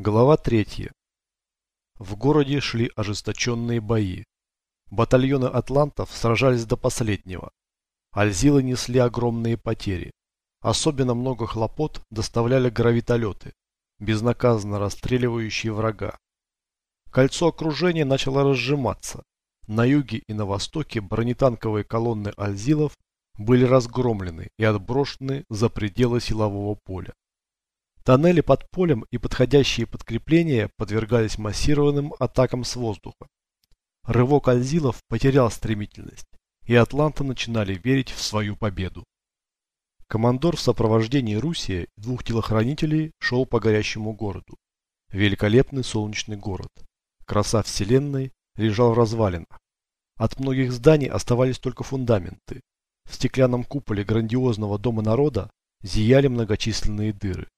Глава 3. В городе шли ожесточенные бои. Батальоны атлантов сражались до последнего. Альзилы несли огромные потери. Особенно много хлопот доставляли гравитолеты, безнаказанно расстреливающие врага. Кольцо окружения начало разжиматься. На юге и на востоке бронетанковые колонны альзилов были разгромлены и отброшены за пределы силового поля. Тоннели под полем и подходящие подкрепления подвергались массированным атакам с воздуха. Рывок Альзилов потерял стремительность, и атланты начинали верить в свою победу. Командор в сопровождении Руси и двух телохранителей шел по горящему городу. Великолепный солнечный город. Краса вселенной лежал в развалинах. От многих зданий оставались только фундаменты. В стеклянном куполе грандиозного дома народа зияли многочисленные дыры.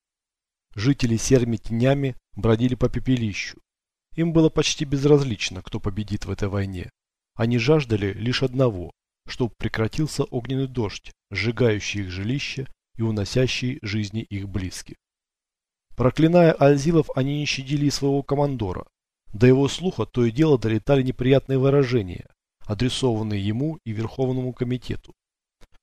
Жители серыми тенями бродили по пепелищу. Им было почти безразлично, кто победит в этой войне. Они жаждали лишь одного, чтобы прекратился огненный дождь, сжигающий их жилище и уносящий жизни их близких. Проклиная Альзилов, они не щадили своего командора. До его слуха то и дело долетали неприятные выражения, адресованные ему и Верховному комитету.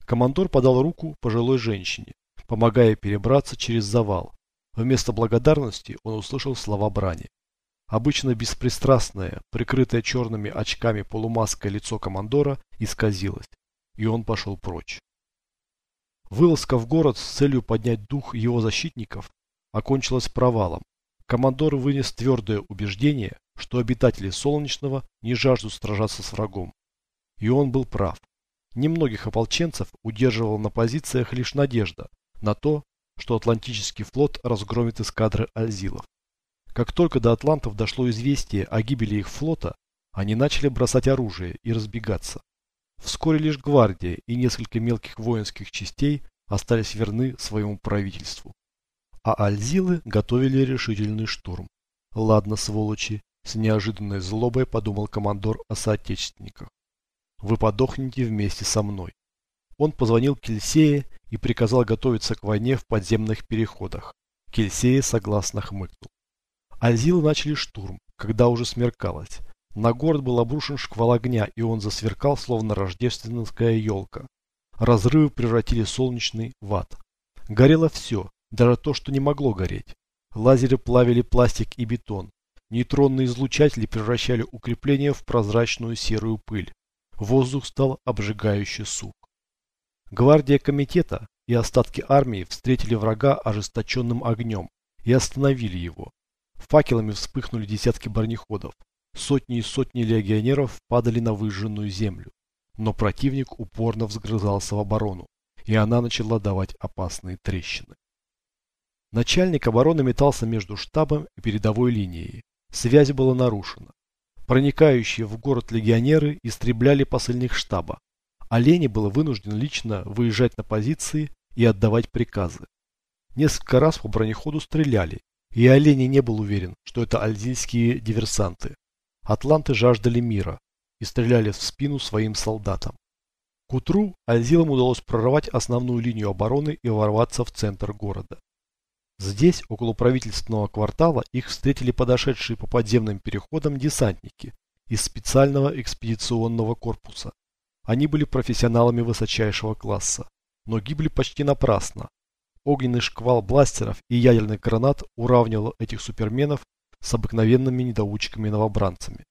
Командор подал руку пожилой женщине, помогая перебраться через завал, Вместо благодарности он услышал слова брани. Обычно беспристрастное, прикрытое черными очками полумаской лицо командора исказилось, и он пошел прочь. Вылазка в город с целью поднять дух его защитников окончилась провалом. Командор вынес твердое убеждение, что обитатели Солнечного не жаждут сражаться с врагом. И он был прав. Немногих ополченцев удерживала на позициях лишь надежда на то, что Атлантический флот разгромит эскадры Альзилов. Как только до атлантов дошло известие о гибели их флота, они начали бросать оружие и разбегаться. Вскоре лишь гвардия и несколько мелких воинских частей остались верны своему правительству. А Альзилы готовили решительный штурм. Ладно, сволочи, с неожиданной злобой подумал командор о соотечественниках. Вы подохнете вместе со мной. Он позвонил Кельсее и приказал готовиться к войне в подземных переходах. Кельсея согласно хмыкнул. Альзилы начали штурм, когда уже смеркалось. На город был обрушен шквал огня, и он засверкал, словно рождественская елка. Разрывы превратили солнечный в ад. Горело все, даже то, что не могло гореть. Лазеры плавили пластик и бетон. Нейтронные излучатели превращали укрепления в прозрачную серую пыль. Воздух стал обжигающе сух. Гвардия комитета и остатки армии встретили врага ожесточенным огнем и остановили его. Факелами вспыхнули десятки бронеходов. Сотни и сотни легионеров падали на выжженную землю. Но противник упорно взгрызался в оборону, и она начала давать опасные трещины. Начальник обороны метался между штабом и передовой линией. Связь была нарушена. Проникающие в город легионеры истребляли посыльных штаба, Олени был вынужден лично выезжать на позиции и отдавать приказы. Несколько раз по бронеходу стреляли, и Олени не был уверен, что это альзийские диверсанты. Атланты жаждали мира и стреляли в спину своим солдатам. К утру Альзилам удалось прорвать основную линию обороны и ворваться в центр города. Здесь, около правительственного квартала, их встретили подошедшие по подземным переходам десантники из специального экспедиционного корпуса. Они были профессионалами высочайшего класса, но гибли почти напрасно. Огненный шквал бластеров и ядерных гранат уравнивал этих суперменов с обыкновенными недоучками-новобранцами.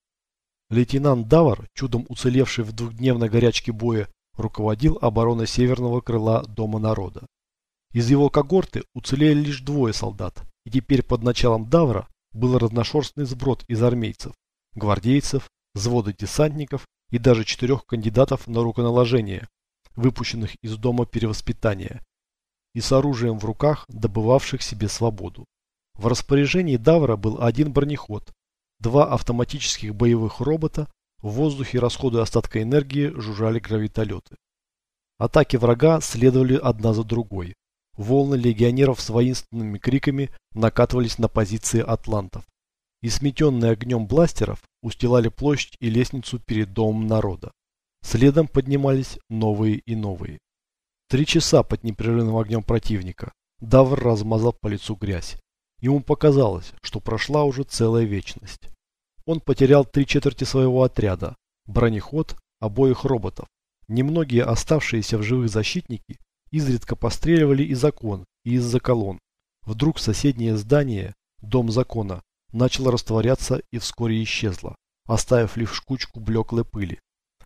Лейтенант Давар, чудом уцелевший в двухдневной горячке боя, руководил обороной северного крыла Дома народа. Из его когорты уцелели лишь двое солдат, и теперь под началом Давра был разношерстный сброд из армейцев, гвардейцев, взводы десантников и даже четырех кандидатов на руконаложение, выпущенных из дома перевоспитания, и с оружием в руках, добывавших себе свободу. В распоряжении Давра был один бронеход, два автоматических боевых робота, в воздухе, расходуя остатка энергии, жужжали гравитолеты. Атаки врага следовали одна за другой. Волны легионеров с воинственными криками накатывались на позиции атлантов и сметенные огнем бластеров устилали площадь и лестницу перед домом народа. Следом поднимались новые и новые. Три часа под непрерывным огнем противника. Давр размазал по лицу грязь. Ему показалось, что прошла уже целая вечность. Он потерял три четверти своего отряда, бронеход, обоих роботов. Немногие оставшиеся в живых защитники изредка постреливали из окон и из-за колонн. Вдруг соседнее здание, дом закона, начало растворяться и вскоре исчезло, оставив лишь кучку блеклой пыли.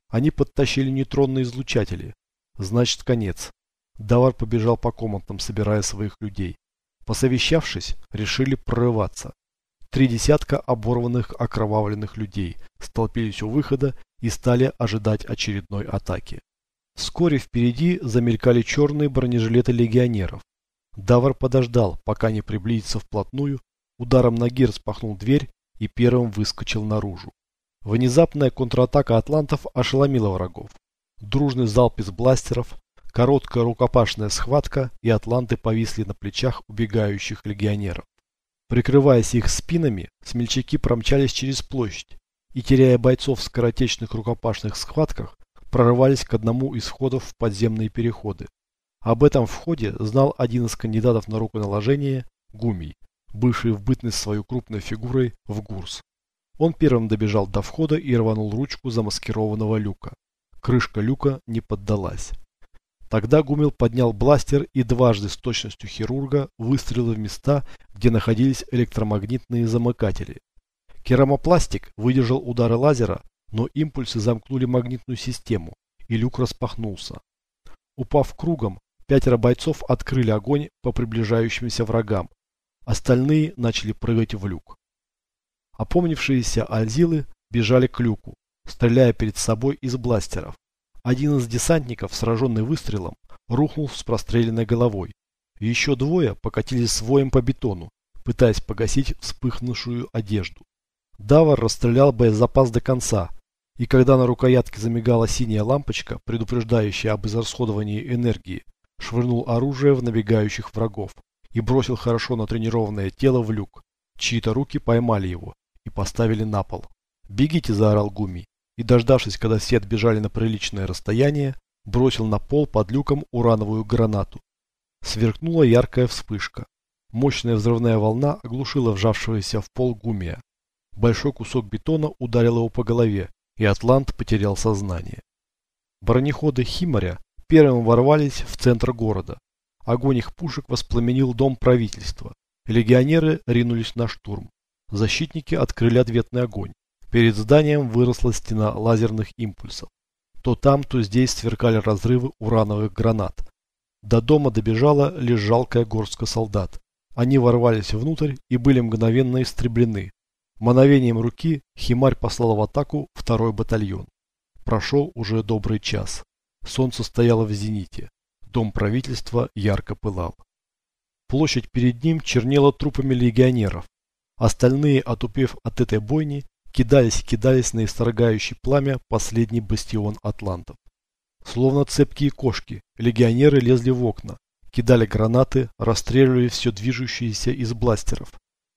Они подтащили нейтронные излучатели. Значит, конец. Давар побежал по комнатам, собирая своих людей. Посовещавшись, решили прорываться. Три десятка оборванных окровавленных людей столпились у выхода и стали ожидать очередной атаки. Вскоре впереди замелькали черные бронежилеты легионеров. Давар подождал, пока не приблизится вплотную, ударом ноги распахнул дверь и первым выскочил наружу. Внезапная контратака атлантов ошеломила врагов. Дружный залп из бластеров, короткая рукопашная схватка и атланты повисли на плечах убегающих легионеров. Прикрываясь их спинами, смельчаки промчались через площадь и, теряя бойцов в скоротечных рукопашных схватках, прорывались к одному из входов в подземные переходы. Об этом входе знал один из кандидатов на руконаложение – Гумий, бывший в бытность свою крупной фигурой в Гурс. Он первым добежал до входа и рванул ручку замаскированного люка. Крышка люка не поддалась. Тогда Гумил поднял бластер и дважды с точностью хирурга выстрелил в места, где находились электромагнитные замыкатели. Керамопластик выдержал удары лазера, но импульсы замкнули магнитную систему, и люк распахнулся. Упав кругом, пятеро бойцов открыли огонь по приближающимся врагам. Остальные начали прыгать в люк. Опомнившиеся альзилы бежали к люку, стреляя перед собой из бластеров. Один из десантников, сраженный выстрелом, рухнул с простреленной головой. Еще двое покатились с воем по бетону, пытаясь погасить вспыхнувшую одежду. Давар расстрелял боезапас до конца, и когда на рукоятке замигала синяя лампочка, предупреждающая об израсходовании энергии, швырнул оружие в набегающих врагов и бросил хорошо натренированное тело в люк. Чьи-то руки поймали его и поставили на пол. «Бегите!» – заорал Гуми. И, дождавшись, когда все отбежали на приличное расстояние, бросил на пол под люком урановую гранату. Сверкнула яркая вспышка. Мощная взрывная волна оглушила вжавшегося в пол Гумия. Большой кусок бетона ударил его по голове, и Атлант потерял сознание. Бронеходы Химаря первым ворвались в центр города. Огонь их пушек воспламенил дом правительства. Легионеры ринулись на штурм. Защитники открыли ответный огонь. Перед зданием выросла стена лазерных импульсов. То там, то здесь сверкали разрывы урановых гранат. До дома добежала лишь жалкая горстка солдат. Они ворвались внутрь и были мгновенно истреблены. Мановением руки Химарь послал в атаку второй батальон. Прошел уже добрый час. Солнце стояло в зените. Дом правительства ярко пылал. Площадь перед ним чернела трупами легионеров. Остальные, отупев от этой бойни, кидались и кидались на исторгающий пламя последний бастион атлантов. Словно цепкие кошки, легионеры лезли в окна, кидали гранаты, расстреливали все движущиеся из бластеров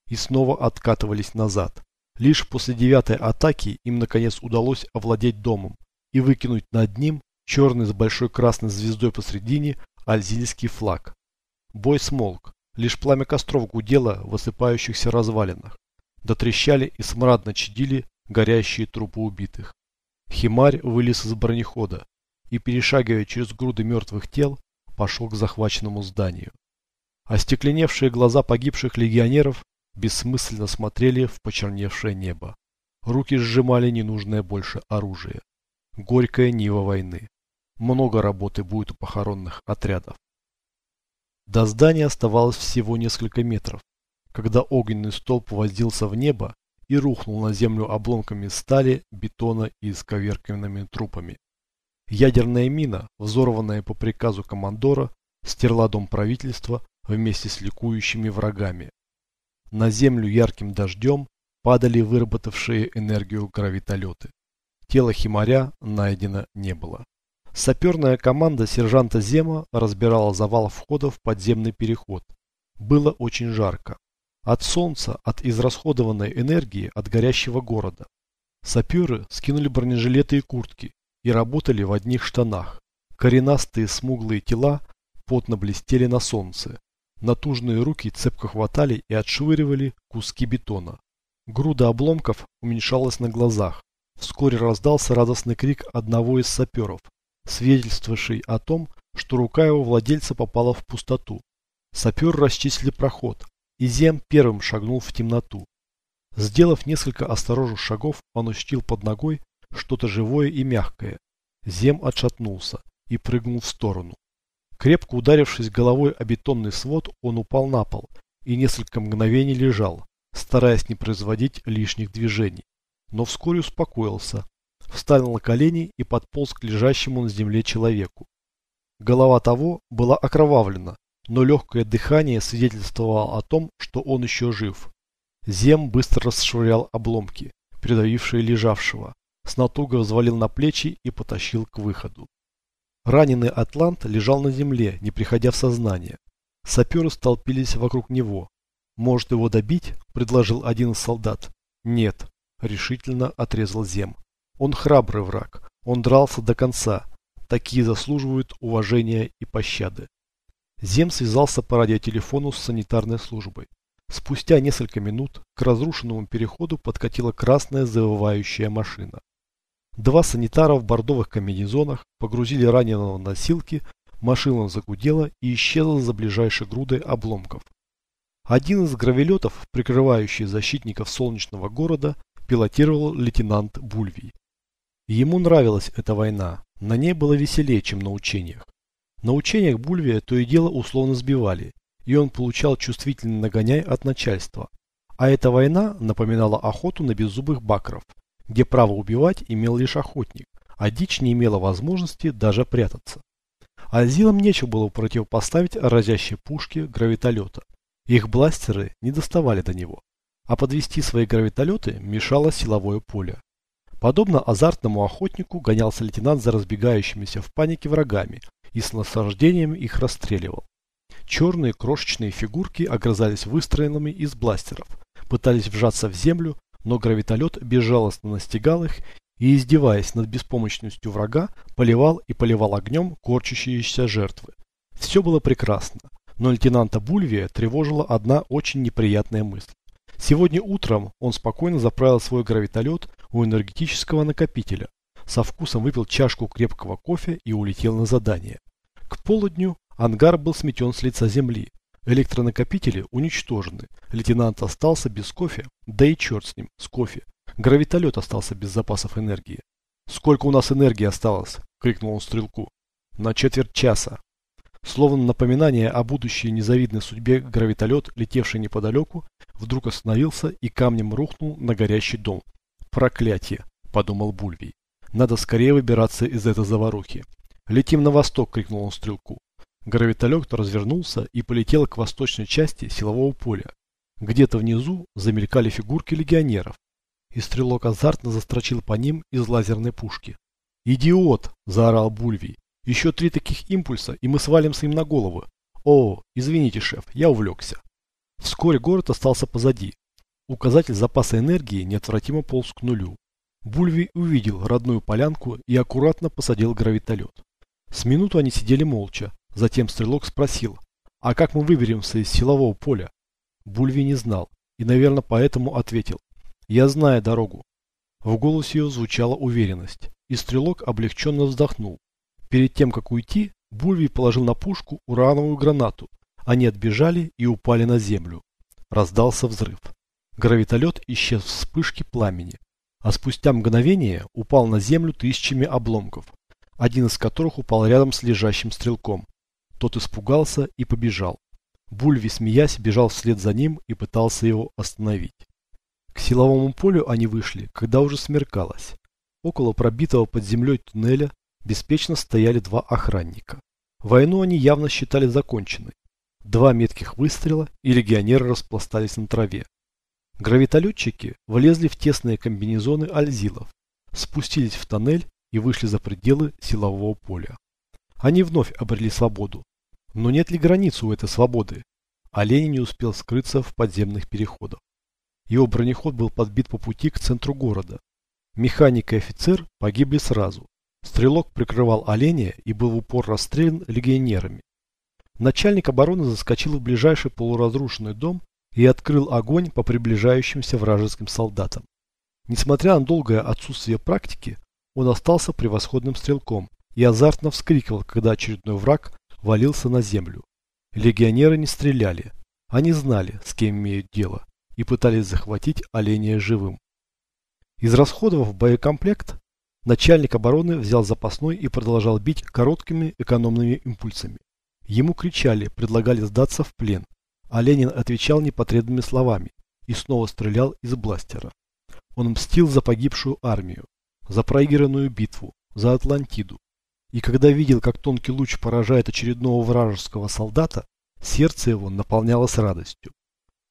и снова откатывались назад. Лишь после девятой атаки им наконец удалось овладеть домом и выкинуть над ним черный с большой красной звездой посредине альзильский флаг. Бой смолк. Лишь пламя костров гудело в высыпающихся развалинах. Дотрещали и смрадно чадили горящие трупы убитых. Химарь вылез из бронехода и, перешагивая через груды мертвых тел, пошел к захваченному зданию. Остекленевшие глаза погибших легионеров бессмысленно смотрели в почерневшее небо. Руки сжимали ненужное больше оружие. Горькая нива войны. Много работы будет у похоронных отрядов. До здания оставалось всего несколько метров, когда огненный столб воздился в небо и рухнул на землю обломками стали, бетона и исковерканными трупами. Ядерная мина, взорванная по приказу командора, стерла дом правительства вместе с ликующими врагами. На землю ярким дождем падали выработавшие энергию гравитолеты. Тело Химаря найдено не было. Саперная команда сержанта Зема разбирала завал входа в подземный переход. Было очень жарко. От солнца, от израсходованной энергии, от горящего города. Саперы скинули бронежилеты и куртки и работали в одних штанах. Коренастые смуглые тела потно блестели на солнце. Натужные руки цепко хватали и отшвыривали куски бетона. Груда обломков уменьшалась на глазах. Вскоре раздался радостный крик одного из саперов, свидетельствовавший о том, что рука его владельца попала в пустоту. Саперы расчистили проход, и Зем первым шагнул в темноту. Сделав несколько осторожных шагов, он ощутил под ногой что-то живое и мягкое. Зем отшатнулся и прыгнул в сторону. Крепко ударившись головой о бетонный свод, он упал на пол и несколько мгновений лежал, стараясь не производить лишних движений. Но вскоре успокоился, встал на колени и подполз к лежащему на земле человеку. Голова того была окровавлена, но легкое дыхание свидетельствовало о том, что он еще жив. Зем быстро расшвырял обломки, придавившие лежавшего, с натугой взвалил на плечи и потащил к выходу. Раненый атлант лежал на земле, не приходя в сознание. Саперы столпились вокруг него. «Может его добить?» – предложил один из солдат. «Нет», – решительно отрезал Зем. «Он храбрый враг. Он дрался до конца. Такие заслуживают уважения и пощады». Зем связался по радиотелефону с санитарной службой. Спустя несколько минут к разрушенному переходу подкатила красная завывающая машина. Два санитара в бордовых комбинезонах погрузили раненого на носилки, машина загудела и исчезла за ближайшей грудой обломков. Один из гравелетов, прикрывающий защитников солнечного города, пилотировал лейтенант Бульвий. Ему нравилась эта война, на ней было веселее, чем на учениях. На учениях Бульвия то и дело условно сбивали, и он получал чувствительный нагоняй от начальства. А эта война напоминала охоту на беззубых бакров, где право убивать имел лишь охотник, а дичь не имела возможности даже прятаться. Азилам нечего было противопоставить разящей пушке гравитолета. Их бластеры не доставали до него, а подвести свои гравитолеты мешало силовое поле. Подобно азартному охотнику гонялся лейтенант за разбегающимися в панике врагами и с наслаждением их расстреливал. Черные крошечные фигурки огрызались выстроенными из бластеров, пытались вжаться в землю, но гравитолет безжалостно настигал их и, издеваясь над беспомощностью врага, поливал и поливал огнем корчащиеся жертвы. Все было прекрасно, но лейтенанта Бульвия тревожила одна очень неприятная мысль. Сегодня утром он спокойно заправил свой гравитолет у энергетического накопителя, со вкусом выпил чашку крепкого кофе и улетел на задание. К полудню ангар был сметен с лица земли, Электронакопители уничтожены. Лейтенант остался без кофе, да и черт с ним, с кофе. Гравитолет остался без запасов энергии. «Сколько у нас энергии осталось?» – крикнул он стрелку. «На четверть часа». Словно напоминание о будущей незавидной судьбе гравитолет, летевший неподалеку, вдруг остановился и камнем рухнул на горящий дом. «Проклятие!» – подумал Бульвий. «Надо скорее выбираться из этой заварухи». «Летим на восток!» – крикнул он стрелку. Гравитолет развернулся и полетел к восточной части силового поля. Где-то внизу замелькали фигурки легионеров, и стрелок азартно застрочил по ним из лазерной пушки. «Идиот!» – заорал Бульвий. «Еще три таких импульса, и мы свалимся им на голову. О, извините, шеф, я увлекся». Вскоре город остался позади. Указатель запаса энергии неотвратимо полз к нулю. Бульвий увидел родную полянку и аккуратно посадил гравитолет. С минуту они сидели молча, Затем стрелок спросил, а как мы выберемся из силового поля? Бульви не знал и, наверное, поэтому ответил, я знаю дорогу. В голосе ее звучала уверенность, и стрелок облегченно вздохнул. Перед тем, как уйти, Бульви положил на пушку урановую гранату. Они отбежали и упали на землю. Раздался взрыв. Гравитолет исчез в вспышке пламени, а спустя мгновение упал на землю тысячами обломков, один из которых упал рядом с лежащим стрелком. Тот испугался и побежал. Бульви, смеясь, бежал вслед за ним и пытался его остановить. К силовому полю они вышли, когда уже смеркалось. Около пробитого под землей туннеля беспечно стояли два охранника. Войну они явно считали законченной. Два метких выстрела, и легионеры распластались на траве. Гравитолетчики влезли в тесные комбинезоны альзилов, спустились в тоннель и вышли за пределы силового поля. Они вновь обрели свободу, но нет ли границы у этой свободы? Олень не успел скрыться в подземных переходах. Его бронеход был подбит по пути к центру города. Механик и офицер погибли сразу. Стрелок прикрывал оленя и был в упор расстрелян легионерами. Начальник обороны заскочил в ближайший полуразрушенный дом и открыл огонь по приближающимся вражеским солдатам. Несмотря на долгое отсутствие практики, он остался превосходным стрелком и азартно вскрикивал, когда очередной враг валился на землю. Легионеры не стреляли. Они знали, с кем имеют дело, и пытались захватить оленя живым. Израсходовав боекомплект, начальник обороны взял запасной и продолжал бить короткими экономными импульсами. Ему кричали, предлагали сдаться в плен, а Ленин отвечал непотребными словами и снова стрелял из бластера. Он мстил за погибшую армию, за проигранную битву, за Атлантиду. И когда видел, как тонкий луч поражает очередного вражеского солдата, сердце его наполнялось радостью.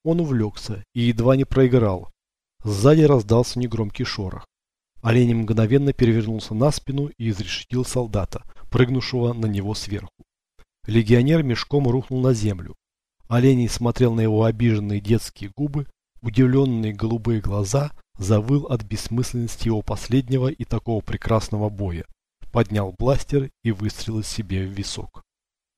Он увлекся и едва не проиграл. Сзади раздался негромкий шорох. Олень мгновенно перевернулся на спину и изрешетил солдата, прыгнувшего на него сверху. Легионер мешком рухнул на землю. Оленей смотрел на его обиженные детские губы, удивленные голубые глаза, завыл от бессмысленности его последнего и такого прекрасного боя. Поднял бластер и выстрелил себе в висок.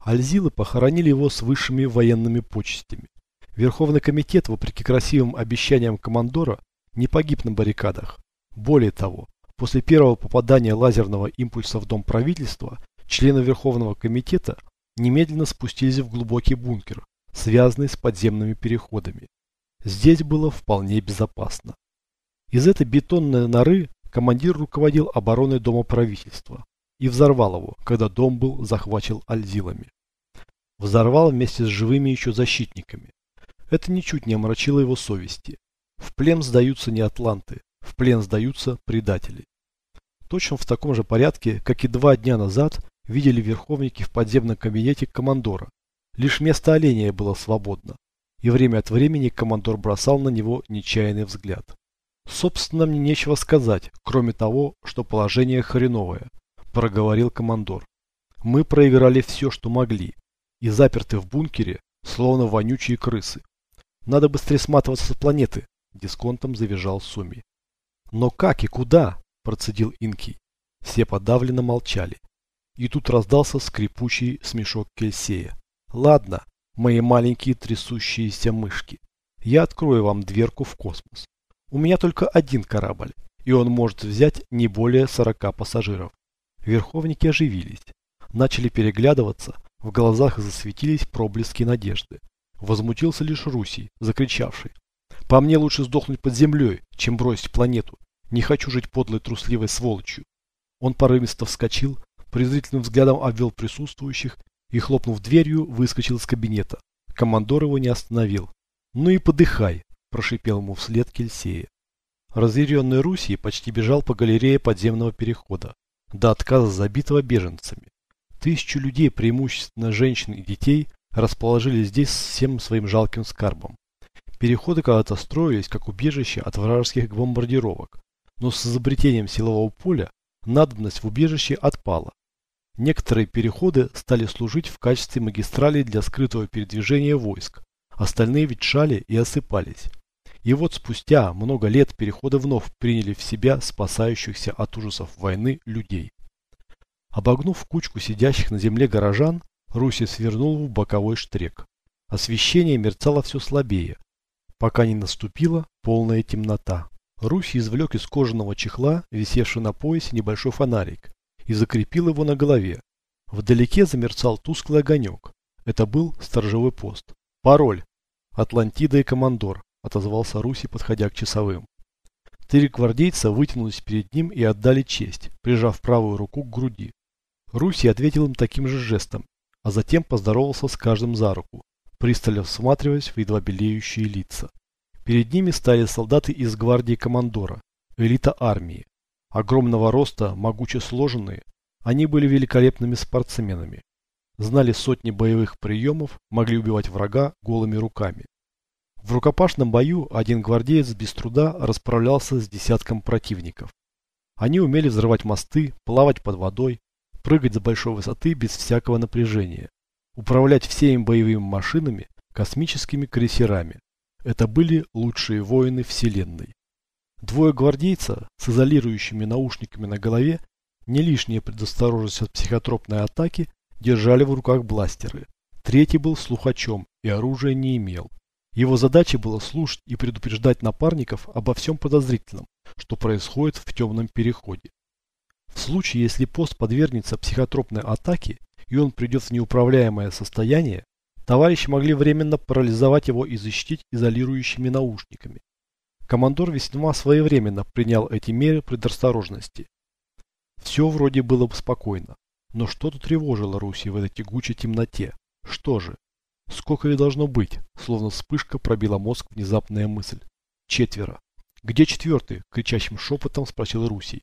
Альзилы похоронили его с высшими военными почестями. Верховный комитет, вопреки красивым обещаниям командора, не погиб на баррикадах. Более того, после первого попадания лазерного импульса в дом правительства, члены Верховного комитета немедленно спустились в глубокий бункер, связанный с подземными переходами. Здесь было вполне безопасно. Из этой бетонной норы командир руководил обороной дома правительства и взорвал его, когда дом был захвачен альзилами. Взорвал вместе с живыми еще защитниками. Это ничуть не омрачило его совести. В плен сдаются не атланты, в плен сдаются предатели. Точно в таком же порядке, как и два дня назад, видели верховники в подземном кабинете командора. Лишь место оленя было свободно, и время от времени командор бросал на него нечаянный взгляд. Собственно, мне нечего сказать, кроме того, что положение хреновое, проговорил командор. Мы проиграли все, что могли, и заперты в бункере, словно вонючие крысы. Надо быстрее сматываться с планеты, дисконтом завизжал Суми. Но как и куда? Процедил Инки. Все подавленно молчали. И тут раздался скрипучий смешок Кельсея. Ладно, мои маленькие трясущиеся мышки. Я открою вам дверку в космос. У меня только один корабль, и он может взять не более 40 пассажиров. Верховники оживились. Начали переглядываться, в глазах засветились проблески надежды. Возмутился лишь Руси, закричавший. По мне лучше сдохнуть под землей, чем бросить планету. Не хочу жить подлой трусливой сволочью. Он порывисто вскочил, презрительным взглядом обвел присутствующих и, хлопнув дверью, выскочил из кабинета. Командор его не остановил. «Ну и подыхай», – прошипел ему вслед Кельсея. Разъяренный Руси почти бежал по галерее подземного перехода, до отказа забитого беженцами. Тысячу людей, преимущественно женщин и детей, расположились здесь всем своим жалким скарбом. Переходы когда-то строились как убежище от вражеских бомбардировок, но с изобретением силового поля надобность в убежище отпала. Некоторые переходы стали служить в качестве магистралей для скрытого передвижения войск, остальные ветшали и осыпались. И вот спустя много лет переходы вновь приняли в себя спасающихся от ужасов войны людей. Обогнув кучку сидящих на земле горожан, Руси свернул в боковой штрек. Освещение мерцало все слабее, пока не наступила полная темнота. Русь извлек из кожаного чехла, висевший на поясе, небольшой фонарик и закрепил его на голове. Вдалеке замерцал тусклый огонек. Это был сторожевой пост. Пароль. Атлантида и командор, отозвался Руси, подходя к часовым. Три гвардейца вытянулись перед ним и отдали честь, прижав правую руку к груди. Руси ответил им таким же жестом, а затем поздоровался с каждым за руку, пристально всматриваясь в едва белеющие лица. Перед ними стали солдаты из гвардии командора, элита армии. Огромного роста, могуче сложенные, они были великолепными спортсменами. Знали сотни боевых приемов, могли убивать врага голыми руками. В рукопашном бою один гвардеец без труда расправлялся с десятком противников. Они умели взрывать мосты, плавать под водой, прыгать с большой высоты без всякого напряжения, управлять всеми боевыми машинами, космическими крейсерами. Это были лучшие воины Вселенной. Двое гвардейца с изолирующими наушниками на голове, не лишняя предосторожность от психотропной атаки, держали в руках бластеры. Третий был слухачом и оружия не имел. Его задачей было слушать и предупреждать напарников обо всем подозрительном, что происходит в темном переходе. В случае, если пост подвергнется психотропной атаке и он придет в неуправляемое состояние, товарищи могли временно парализовать его и защитить изолирующими наушниками. Командор весьма своевременно принял эти меры предосторожности. Все вроде было бы спокойно, но что-то тревожило Руси в этой тягучей темноте. Что же? Сколько ведь должно быть? Словно вспышка пробила мозг внезапная мысль. Четверо. Где четвертый? Кричащим шепотом спросил Русий.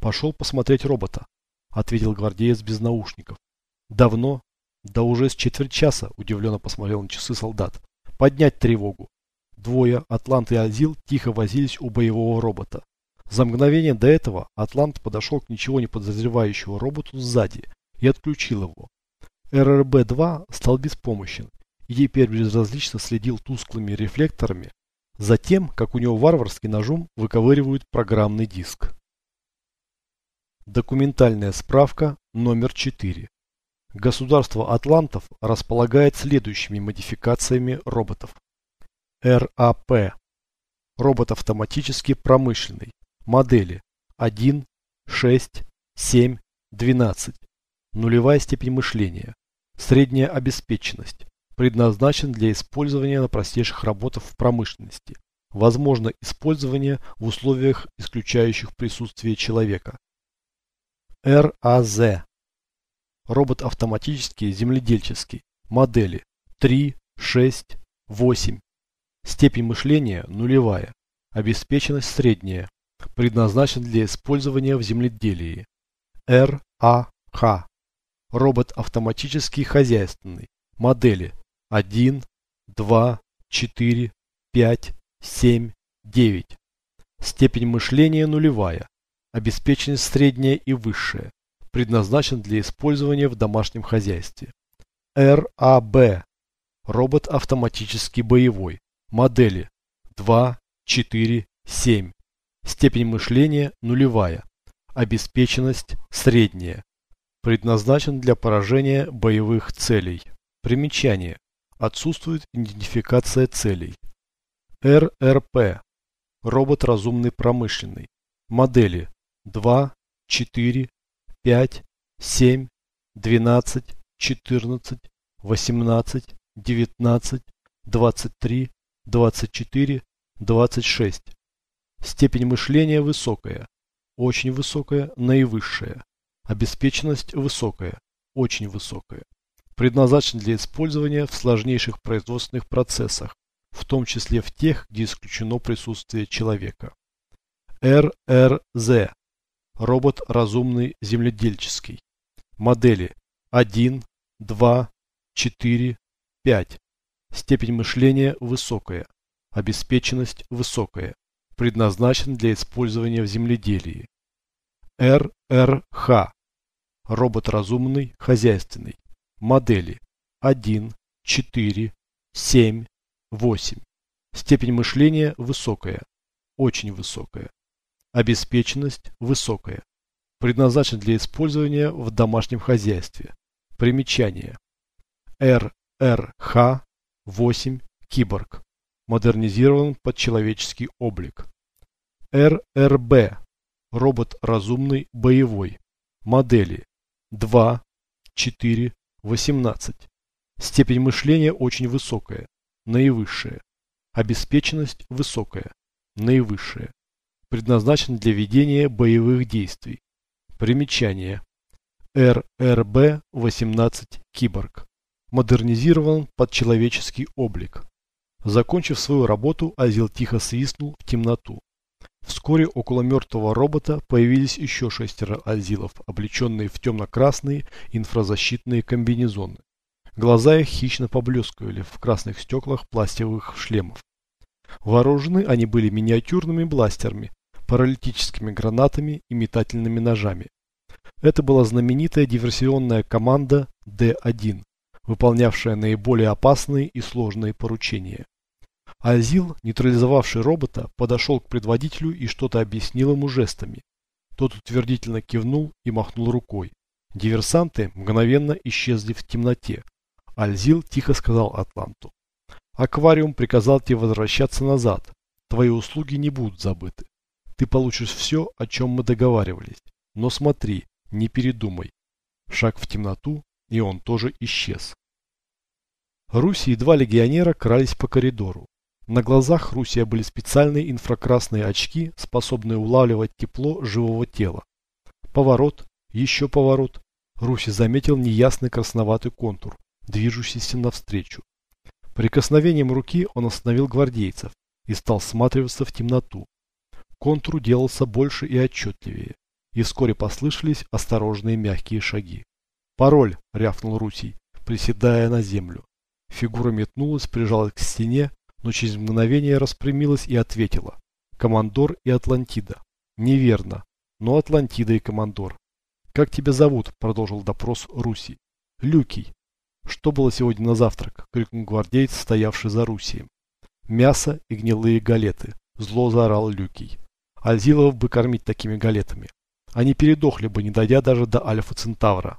Пошел посмотреть робота, ответил гвардеец без наушников. Давно? Да уже с четверть часа, удивленно посмотрел на часы солдат. Поднять тревогу. Двое, Атлант и Азил, тихо возились у боевого робота. За мгновение до этого Атлант подошел к ничего не подозревающему роботу сзади и отключил его. РРБ-2 стал беспомощен и теперь безразлично следил тусклыми рефлекторами за тем, как у него варварский ножом выковыривают программный диск. Документальная справка номер 4. Государство Атлантов располагает следующими модификациями роботов. РАП. Робот автоматически промышленный. Модели 1, 6, 7, 12. Нулевая степень мышления. Средняя обеспеченность. Предназначен для использования на простейших работах в промышленности. Возможно использование в условиях, исключающих присутствие человека. РАЗ. Робот автоматический земледельческий. Модели 3, 6, 8. Степень мышления нулевая. Обеспеченность средняя. Предназначен для использования в земледелии. РАХ. Робот автоматический хозяйственный. Модели 1, 2, 4, 5, 7, 9. Степень мышления нулевая. Обеспеченность средняя и высшая. Предназначен для использования в домашнем хозяйстве. РАБ. Робот автоматически боевой. Модели 2, 4, 7. Степень мышления нулевая. Обеспеченность средняя предназначен для поражения боевых целей. Примечание. Отсутствует идентификация целей. РРП. Робот разумный промышленный. Модели 2, 4, 5, 7, 12, 14, 18, 19, 23, 24, 26. Степень мышления высокая, очень высокая, наивысшая. Обеспеченность высокая, очень высокая. Предназначен для использования в сложнейших производственных процессах, в том числе в тех, где исключено присутствие человека. РРЗ. Робот разумный земледельческий. Модели 1, 2, 4, 5. Степень мышления высокая. Обеспеченность высокая. Предназначен для использования в земледелии. РРХ. Робот разумный, хозяйственный. Модели 1, 4, 7, 8. Степень мышления высокая, очень высокая. Обеспеченность высокая. Предназначен для использования в домашнем хозяйстве. Примечание. РРХ-8 Киборг. Модернизирован под человеческий облик. РРБ. Робот разумный, боевой. Модели 2, 4, 18. Степень мышления очень высокая, наивысшая. Обеспеченность высокая, наивысшая. Предназначен для ведения боевых действий. Примечание. РРБ-18 Киборг. Модернизирован под человеческий облик. Закончив свою работу, Азил тихо свистнул в темноту. Вскоре около мертвого робота появились еще шестеро азилов, облеченные в темно-красные инфразащитные комбинезоны. Глаза их хищно поблескивали в красных стеклах пластиковых шлемов. Вооружены они были миниатюрными бластерами, паралитическими гранатами и метательными ножами. Это была знаменитая диверсионная команда Д-1, выполнявшая наиболее опасные и сложные поручения. Азил, нейтрализовавший робота, подошел к предводителю и что-то объяснил ему жестами. Тот утвердительно кивнул и махнул рукой. Диверсанты мгновенно исчезли в темноте, Альзил тихо сказал Атланту. Аквариум приказал тебе возвращаться назад. Твои услуги не будут забыты. Ты получишь все, о чем мы договаривались. Но смотри, не передумай. Шаг в темноту, и он тоже исчез. Руси и два легионера крались по коридору. На глазах Русия были специальные инфракрасные очки, способные улавливать тепло живого тела. Поворот, еще поворот. Руси заметил неясный красноватый контур, движущийся навстречу. Прикосновением руки он остановил гвардейцев и стал всматриваться в темноту. Контур делался больше и отчетливее, и вскоре послышались осторожные мягкие шаги. «Пароль!» – рявкнул Русий, приседая на землю. Фигура метнулась, прижалась к стене, но через мгновение распрямилась и ответила. «Командор и Атлантида». «Неверно, но Атлантида и Командор». «Как тебя зовут?» – продолжил допрос Русий. «Люкий». «Что было сегодня на завтрак?» – крикнул гвардеец, стоявший за Русием. «Мясо и гнилые галеты», – зло заорал Люкий. Альзилов бы кормить такими галетами. Они передохли бы, не дойдя даже до Альфа Центавра.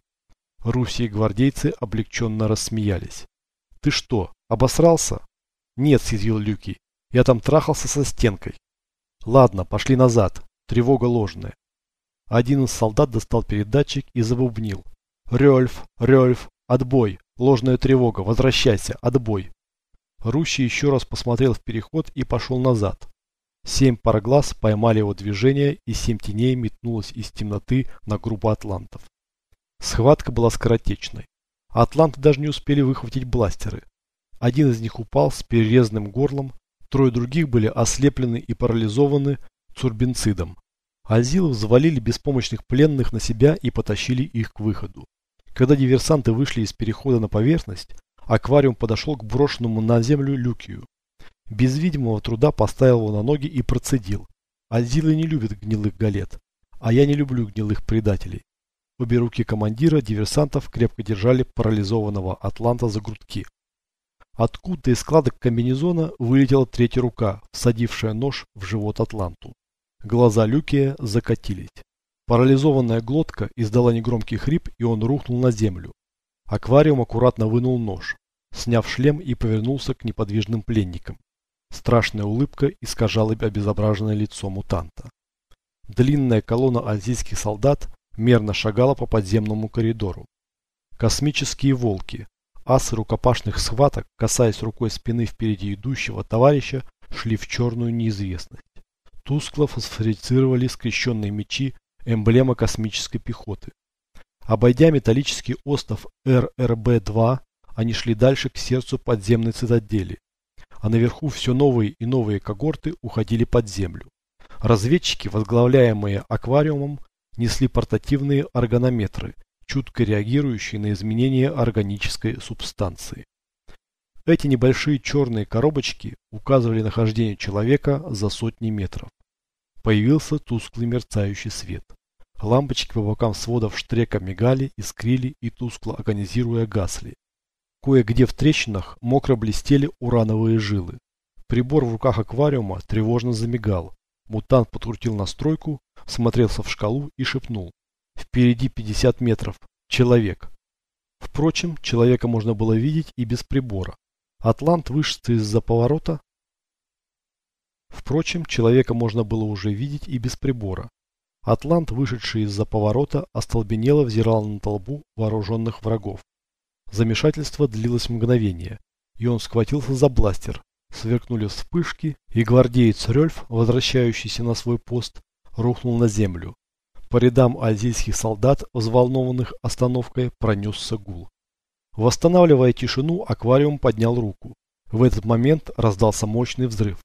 Русий и гвардейцы облегченно рассмеялись. «Ты что, обосрался?» «Нет», – съязвил Люки. «Я там трахался со стенкой». «Ладно, пошли назад. Тревога ложная». Один из солдат достал передатчик и забубнил. «Рёльф, Рёльф, отбой! Ложная тревога, возвращайся, отбой!» Рущий еще раз посмотрел в переход и пошел назад. Семь пар глаз поймали его движение, и семь теней метнулось из темноты на группу атлантов. Схватка была скоротечной. Атланты даже не успели выхватить бластеры. Один из них упал с перерезанным горлом, трое других были ослеплены и парализованы цурбинцидом. Азилов завалили беспомощных пленных на себя и потащили их к выходу. Когда диверсанты вышли из перехода на поверхность, аквариум подошел к брошенному на землю Люкию без видимого труда поставил его на ноги и процедил. Азилы не любят гнилых галет, а я не люблю гнилых предателей. Обе руки командира диверсантов крепко держали парализованного атланта за грудки. Откуда из складок комбинезона вылетела третья рука, всадившая нож в живот атланту. Глаза Люкия закатились. Парализованная глотка издала негромкий хрип, и он рухнул на землю. Аквариум аккуратно вынул нож, сняв шлем и повернулся к неподвижным пленникам. Страшная улыбка искажала обезображенное лицо мутанта. Длинная колонна альзийских солдат мерно шагала по подземному коридору. Космические волки, асы рукопашных схваток, касаясь рукой спины впереди идущего товарища, шли в черную неизвестность. Тускло фосфорицировали скрещенные мечи эмблема космической пехоты. Обойдя металлический остров РРБ-2, они шли дальше к сердцу подземной цитадели, а наверху все новые и новые когорты уходили под землю. Разведчики, возглавляемые аквариумом, несли портативные органометры, чутко реагирующие на изменения органической субстанции. Эти небольшие черные коробочки указывали нахождение человека за сотни метров. Появился тусклый мерцающий свет. Лампочки по бокам сводов штрека мигали, искрили и тускло агонизируя гасли. Кое-где в трещинах мокро блестели урановые жилы. Прибор в руках аквариума тревожно замигал. Мутант подкрутил настройку, смотрелся в шкалу и шепнул. Впереди 50 метров. Человек. Впрочем, человека можно было видеть и без прибора. Атлант вышел из-за поворота. Впрочем, человека можно было уже видеть и без прибора. Атлант, вышедший из-за поворота, остолбенело взирал на толпу вооруженных врагов. Замешательство длилось мгновение, и он схватился за бластер. Сверкнули вспышки, и гвардеец Рельф, возвращающийся на свой пост, рухнул на землю. По рядам альзийских солдат, взволнованных остановкой, пронесся гул. Восстанавливая тишину, аквариум поднял руку. В этот момент раздался мощный взрыв.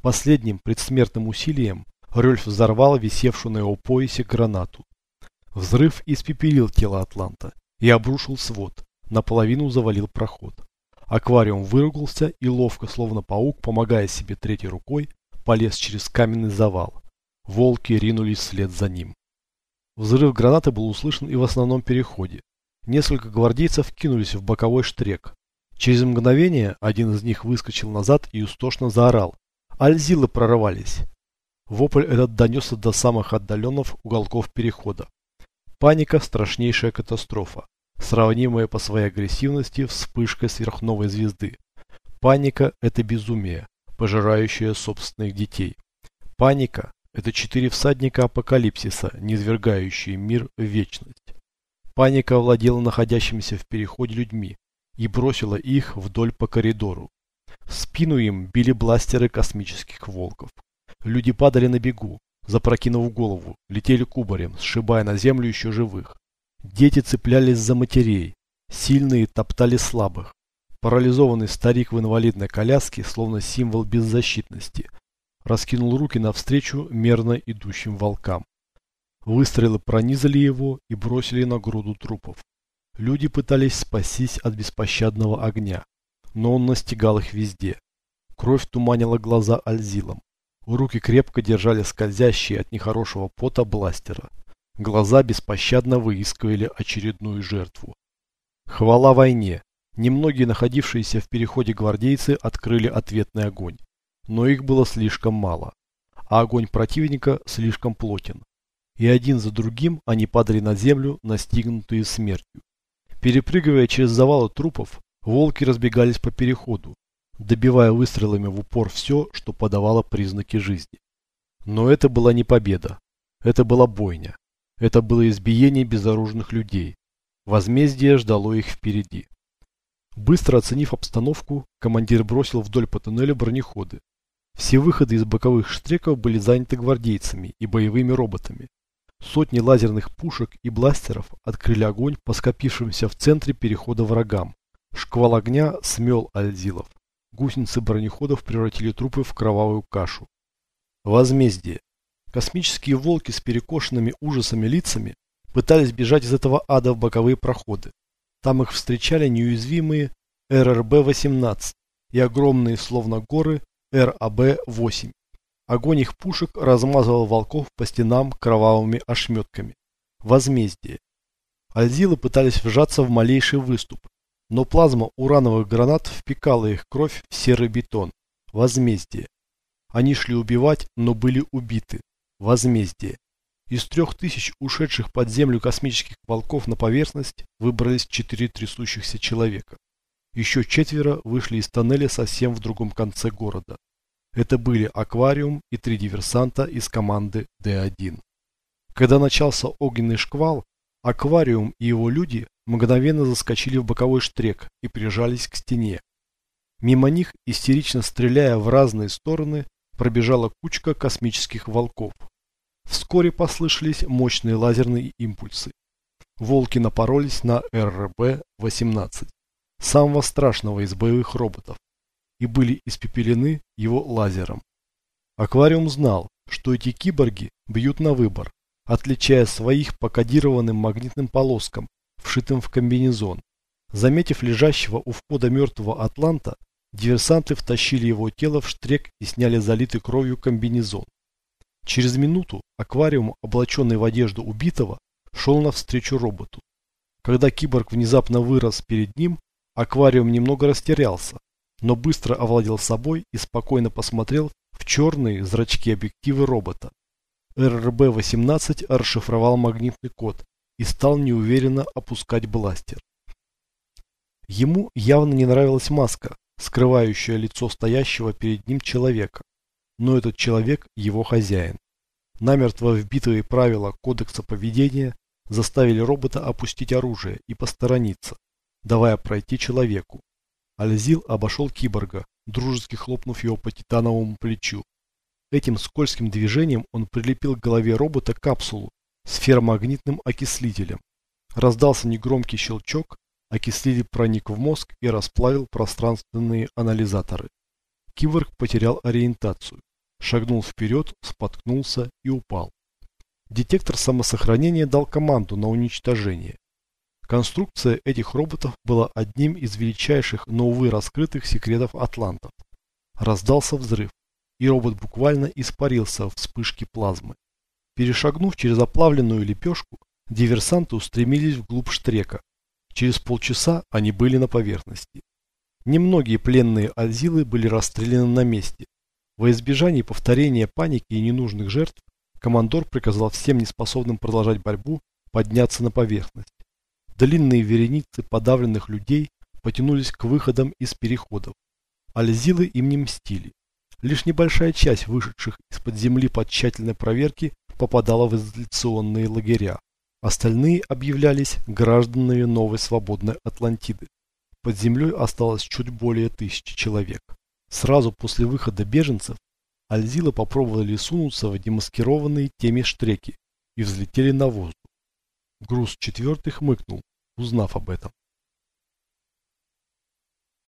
Последним предсмертным усилием Рельф взорвал висевшую на его поясе гранату. Взрыв испепелил тело Атланта и обрушил свод наполовину завалил проход. Аквариум выругался и ловко, словно паук, помогая себе третьей рукой, полез через каменный завал. Волки ринулись вслед за ним. Взрыв гранаты был услышан и в основном переходе. Несколько гвардейцев кинулись в боковой штрек. Через мгновение один из них выскочил назад и устошно заорал. Альзилы прорвались. Вопль этот донесся до самых отдаленных уголков перехода. Паника – страшнейшая катастрофа. сравнимая по своей агрессивности вспышкой сверхновой звезды. Паника – это безумие, пожирающее собственных детей. Паника – это четыре всадника апокалипсиса, низвергающие мир в вечность. Паника овладела находящимися в переходе людьми и бросила их вдоль по коридору. В спину им били бластеры космических волков. Люди падали на бегу, запрокинув голову, летели кубарем, сшибая на землю еще живых. Дети цеплялись за матерей, сильные топтали слабых. Парализованный старик в инвалидной коляске, словно символ беззащитности, раскинул руки навстречу мерно идущим волкам. Выстрелы пронизали его и бросили на груду трупов. Люди пытались спастись от беспощадного огня, но он настигал их везде. Кровь туманила глаза Альзилом. Руки крепко держали скользящие от нехорошего пота бластера. Глаза беспощадно выискивали очередную жертву. Хвала войне! Немногие находившиеся в переходе гвардейцы открыли ответный огонь. Но их было слишком мало. А огонь противника слишком плотен. И один за другим они падали на землю, настигнутые смертью. Перепрыгивая через завалы трупов, волки разбегались по переходу, добивая выстрелами в упор все, что подавало признаки жизни. Но это была не победа. Это была бойня. Это было избиение безоружных людей. Возмездие ждало их впереди. Быстро оценив обстановку, командир бросил вдоль по туннелю бронеходы. Все выходы из боковых штреков были заняты гвардейцами и боевыми роботами. Сотни лазерных пушек и бластеров открыли огонь по скопившимся в центре перехода врагам. Шквал огня смел альзилов. Гусеницы бронеходов превратили трупы в кровавую кашу. Возмездие. Космические волки с перекошенными ужасами лицами пытались бежать из этого ада в боковые проходы. Там их встречали неуязвимые РРБ-18 и огромные, словно горы, РАБ-8. Огонь их пушек размазывал волков по стенам кровавыми ошметками. Возмездие. Альзилы пытались вжаться в малейший выступ, но плазма урановых гранат впекала их кровь в серый бетон. Возмездие. Они шли убивать, но были убиты. Возмездие. Из трех тысяч ушедших под землю космических волков на поверхность выбрались четыре трясущихся человека. Еще четверо вышли из тоннеля совсем в другом конце города. Это были Аквариум и три диверсанта из команды Д-1. Когда начался огненный шквал, Аквариум и его люди мгновенно заскочили в боковой штрек и прижались к стене. Мимо них, истерично стреляя в разные стороны, пробежала кучка космических волков. Вскоре послышались мощные лазерные импульсы. Волки напоролись на РРБ-18, самого страшного из боевых роботов, и были испепелены его лазером. Аквариум знал, что эти киборги бьют на выбор, отличая своих по кодированным магнитным полоскам вшитым в комбинезон. Заметив лежащего у входа мертвого атланта, диверсанты втащили его тело в штрек и сняли залитый кровью комбинезон. Через минуту аквариум, облаченный в одежду убитого, шел навстречу роботу. Когда киборг внезапно вырос перед ним, аквариум немного растерялся, но быстро овладел собой и спокойно посмотрел в черные зрачки объективы робота. РРБ-18 расшифровал магнитный код и стал неуверенно опускать бластер. Ему явно не нравилась маска, скрывающая лицо стоящего перед ним человека, но этот человек его хозяин. Намертво вбитые правила кодекса поведения заставили робота опустить оружие и посторониться, давая пройти человеку. Альзил обошел киборга, дружески хлопнув его по титановому плечу. Этим скользким движением он прилепил к голове робота капсулу, с ферромагнитным окислителем. Раздался негромкий щелчок, окислитель проник в мозг и расплавил пространственные анализаторы. Киборг потерял ориентацию, шагнул вперед, споткнулся и упал. Детектор самосохранения дал команду на уничтожение. Конструкция этих роботов была одним из величайших, но, увы, раскрытых секретов атлантов. Раздался взрыв, и робот буквально испарился в вспышке плазмы. Перешагнув через оплавленную лепешку, диверсанты устремились вглубь штрека. Через полчаса они были на поверхности. Немногие пленные альзилы были расстреляны на месте. Во избежание повторения паники и ненужных жертв, командор приказал всем неспособным продолжать борьбу подняться на поверхность. Длинные вереницы подавленных людей потянулись к выходам из переходов. Альзилы им не мстили. Лишь небольшая часть вышедших из-под земли под тщательной проверки попадала в изоляционные лагеря. Остальные объявлялись гражданами новой свободной Атлантиды. Под землей осталось чуть более тысячи человек. Сразу после выхода беженцев Альзилы попробовали сунуться в демаскированные теми штреки и взлетели на воздух. Груз четвертый хмыкнул, узнав об этом.